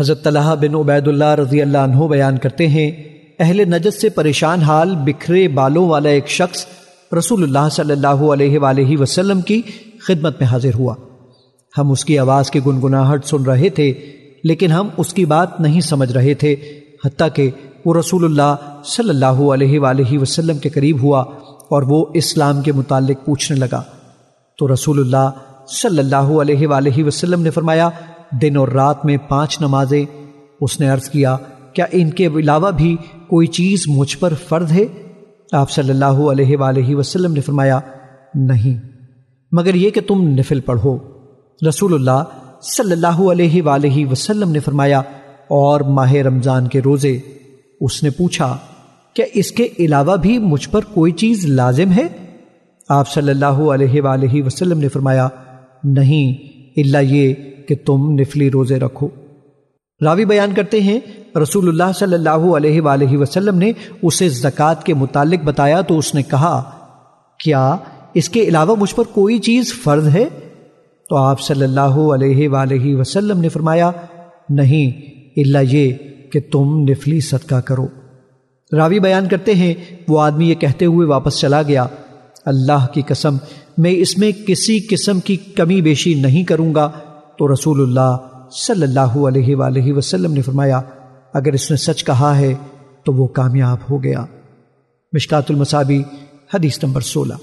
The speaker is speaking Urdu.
حضرت طلحہ بن عبید اللہ رضی اللہ عنہ بیان کرتے ہیں، اہل نجد سے پریشان حال بکھرے بالوں والا ایک شخص رسول اللہ صلی اللہ علیہ وآلہ وسلم کی خدمت میں حاضر ہوا۔ ہم اس کی آواز کی گنگناہٹ سن رہے تھے، لیکن ہم اس کی بات نہیں سمجھ رہے تھے، حتیٰ کہ وہ رسول اللہ صلی اللہ علیہ وآلہ وسلم کے قریب ہوا اور وہ اسلام کے متعلق پوچھنے لگا۔ تو رسول اللہ صلی اللہ علیہ وآلہ وسلم نے فرمایا دن اور رات میں پانچ نمازیں۔ اس نے عرض کیا کیا ان کے علاوہ بھی کوئی چیز مجھ پر فرد ہے؟ آپ صلی اللہ علیہ وآلہ وسلم نے فرمایا، نہیں، مگر یہ کہ تم نفل پڑھو۔ رسول اللہ صلی اللہ علیہ وآلہ وسلم نے فرمایا، اور ماہ رمضان کے روزے؟ اس نے پوچھا، کیا اس کے علاوہ بھی مجھ پر کوئی چیز لازم ہے؟ آپ صلی اللہ علیہ وآلہ وسلم نے فرمایا، نہیں اللہ یہ کہ تم نفلی روزے رکھو۔ راوی بیان کرتے ہیں رسول اللہ صلی اللہ علیہ وآلہ وسلم نے اسے زکوٰۃ کے متعلق بتایا تو اس نے کہا، کیا اس کے علاوہ مجھ پر کوئی چیز فرض ہے؟ تو آپ صلی اللہ علیہ وآلہ وسلم نے فرمایا، نہیں اللہ یہ کہ تم نفلی صدقہ کرو۔ راوی بیان کرتے ہیں، وہ آدمی یہ کہتے ہوئے واپس چلا گیا، اللہ کی قسم، میں اس میں کسی قسم کی کمی بیشی نہیں کروں گا۔ تو رسول اللہ صلی اللہ علیہ وآلہ وسلم نے فرمایا، اگر اس نے سچ کہا ہے تو وہ کامیاب ہو گیا۔ مشکات المصابی، حدیث نمبر سولہ۔